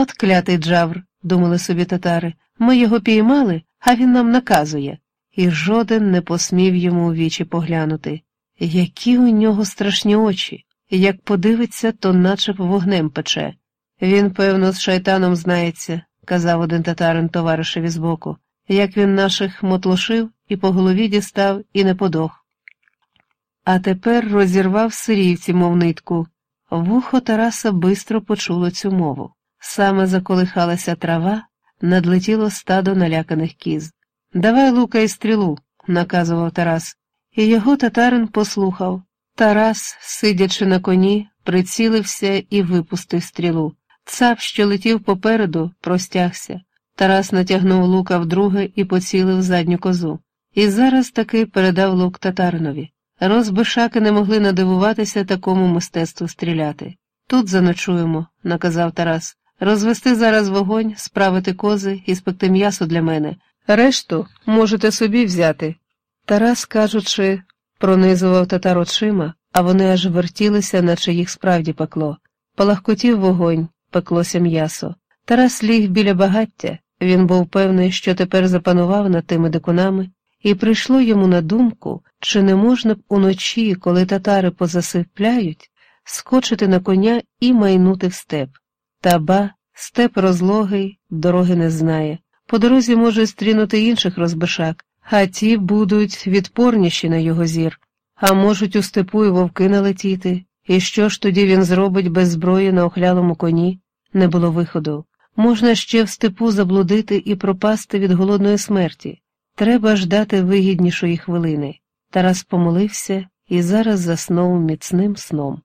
От клятий джавр, думали собі татари, ми його піймали, а він нам наказує. І жоден не посмів йому у вічі поглянути. Які у нього страшні очі, як подивиться, то наче вогнем пече. Він, певно, з шайтаном знається, казав один татарин товаришеві збоку, як він наших мотлошив і по голові дістав, і не подох. А тепер розірвав сирівці, мов нитку. Вухо Тараса бистро почуло цю мову. Саме заколихалася трава, надлетіло стадо наляканих кіз. Давай лука і стрілу, наказував Тарас, і його татарин послухав. Тарас, сидячи на коні, прицілився і випустив стрілу. Цап, що летів попереду, простягся. Тарас натягнув лука вдруге і поцілив задню козу. І зараз таки передав лук татаринові. Розбишаки не могли надивуватися такому мистецтву стріляти. Тут заночуємо, наказав Тарас. Розвести зараз вогонь, справити кози і спекти м'ясо для мене. Решту можете собі взяти. Тарас, кажучи, пронизував татар очима, а вони аж вертілися, наче їх справді пекло. Палахкотів вогонь, пеклося м'ясо. Тарас ліг біля багаття, він був певний, що тепер запанував над тими дикунами, і прийшло йому на думку, чи не можна б уночі, коли татари позасипляють, скочити на коня і майнути в степ. Та ба, степ розлогий, дороги не знає. По дорозі може стрінути інших розбишак, а ті будуть відпорніші на його зір, а можуть у степу і вовки налетіти. І що ж тоді він зробить без зброї на охлялому коні? Не було виходу. Можна ще в степу заблудити і пропасти від голодної смерті. Треба ждати вигіднішої хвилини. Тарас помолився і зараз заснув міцним сном.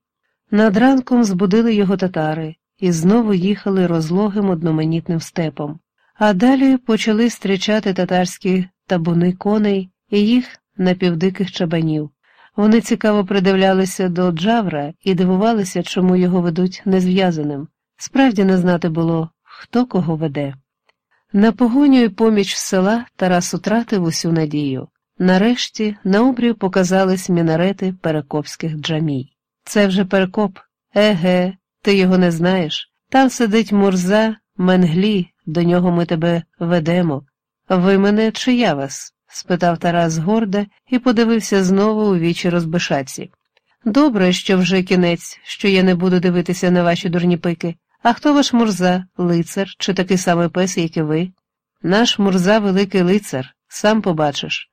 Над ранком збудили його татари і знову їхали розлогим одноманітним степом, а далі почали зустрічати татарські табуни коней і їх напівдиких чабанів. Вони цікаво придивлялися до Джавра і дивувалися, чому його ведуть незв'язаним. Справді не знати було, хто кого веде. На погоню і поміч села Тарас утратив усю надію. Нарешті на обрію показались мінарети перекопських джамій. Це вже перекоп. Еге, ти його не знаєш. Там сидить Мурза, Менглі, до нього ми тебе ведемо. Ви мене чи я вас? спитав Тарас горда і подивився знову у вічі розбишаці. Добре, що вже кінець, що я не буду дивитися на ваші дурні пики. А хто ваш Мурза, лицар, чи такий самий пес, як і ви? Наш Мурза великий лицар, сам побачиш.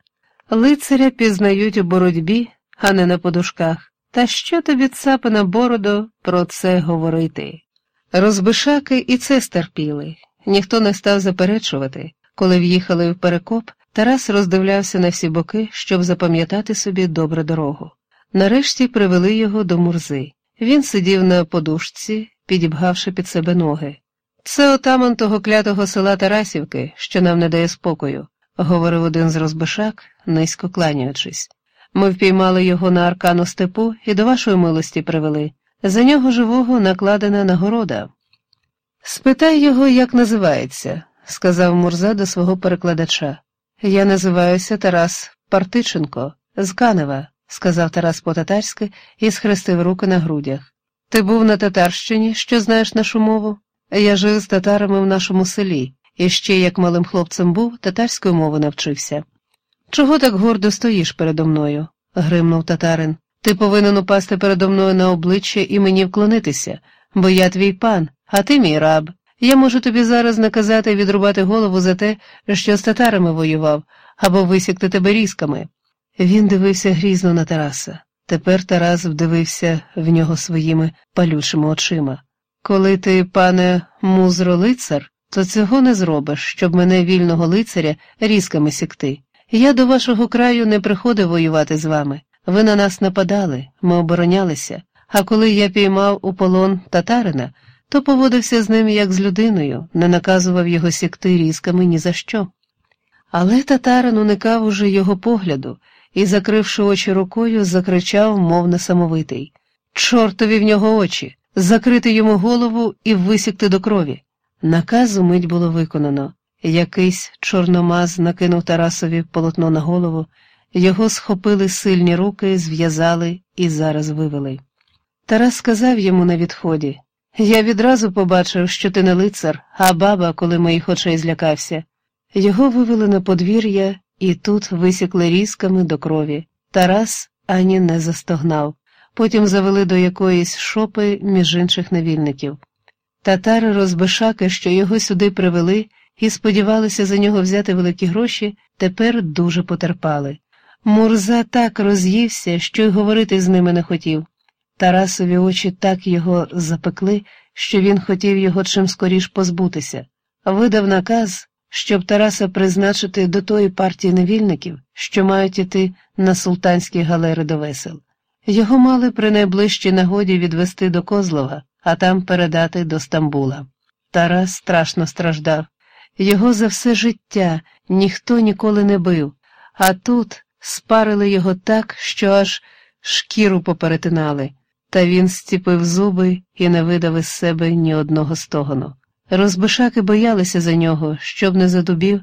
Лицаря пізнають у боротьбі, а не на подушках. Та що тобі цапи на бороду про це говорити? Розбишаки і це стерпіли, ніхто не став заперечувати. Коли в'їхали в перекоп, Тарас роздивлявся на всі боки, щоб запам'ятати собі добру дорогу. Нарешті привели його до мурзи. Він сидів на подушці, підібгавши під себе ноги. Це отаман того клятого села Тарасівки, що нам не дає спокою, говорив один з розбишак, низько кланяючись. Ми впіймали його на аркану степу і до вашої милості привели. За нього живого накладена нагорода. Спитай його, як називається, сказав Мурза до свого перекладача. Я називаюся Тарас Партиченко, з Канева, сказав Тарас по-татарськи і схрестив руки на грудях. Ти був на Татарщині, що знаєш нашу мову? Я жив з татарами в нашому селі, і ще, як малим хлопцем був, татарської мови навчився. Чого так гордо стоїш передо мною? гримнув татарин. Ти повинен упасти передо мною на обличчя і мені вклонитися, бо я твій пан, а ти мій раб. Я можу тобі зараз наказати відрубати голову за те, що з татарами воював, або висікти тебе різками. Він дивився грізно на Тараса. Тепер Тарас вдивився в нього своїми палючими очима. Коли ти, пане музро лицар, то цього не зробиш, щоб мене вільного лицаря різками сікти. Я до вашого краю не приходив воювати з вами. Ви на нас нападали, ми оборонялися, а коли я піймав у полон татарина, то поводився з ним як з людиною, не наказував його сікти різками ні за що. Але татарин уникав уже його погляду і, закривши очі рукою, закричав, мов несамовитий Чортові в нього очі, закрити йому голову і висікти до крові. Наказу мить було виконано. Якийсь чорномаз накинув Тарасові полотно на голову, його схопили сильні руки, зв'язали і зараз вивели. Тарас сказав йому на відході Я відразу побачив, що ти не лицар, а баба, коли моїх очей злякався. Його вивели на подвір'я і тут висікли різками до крові. Тарас ані не застогнав. Потім завели до якоїсь шопи між інших невільників. Татари розбишаки, що його сюди привели і сподівалися за нього взяти великі гроші, тепер дуже потерпали. Мурза так роз'ївся, що й говорити з ними не хотів. Тарасові очі так його запекли, що він хотів його чим скоріш позбутися. Видав наказ, щоб Тараса призначити до тої партії невільників, що мають іти на султанські галери до весел. Його мали при найближчій нагоді відвести до Козлова, а там передати до Стамбула. Тарас страшно страждав. Його за все життя ніхто ніколи не бив, а тут спарили його так, що аж шкіру поперетинали, та він стіпив зуби і не видав із себе ні одного стогону. Розбишаки боялися за нього, щоб не задубів,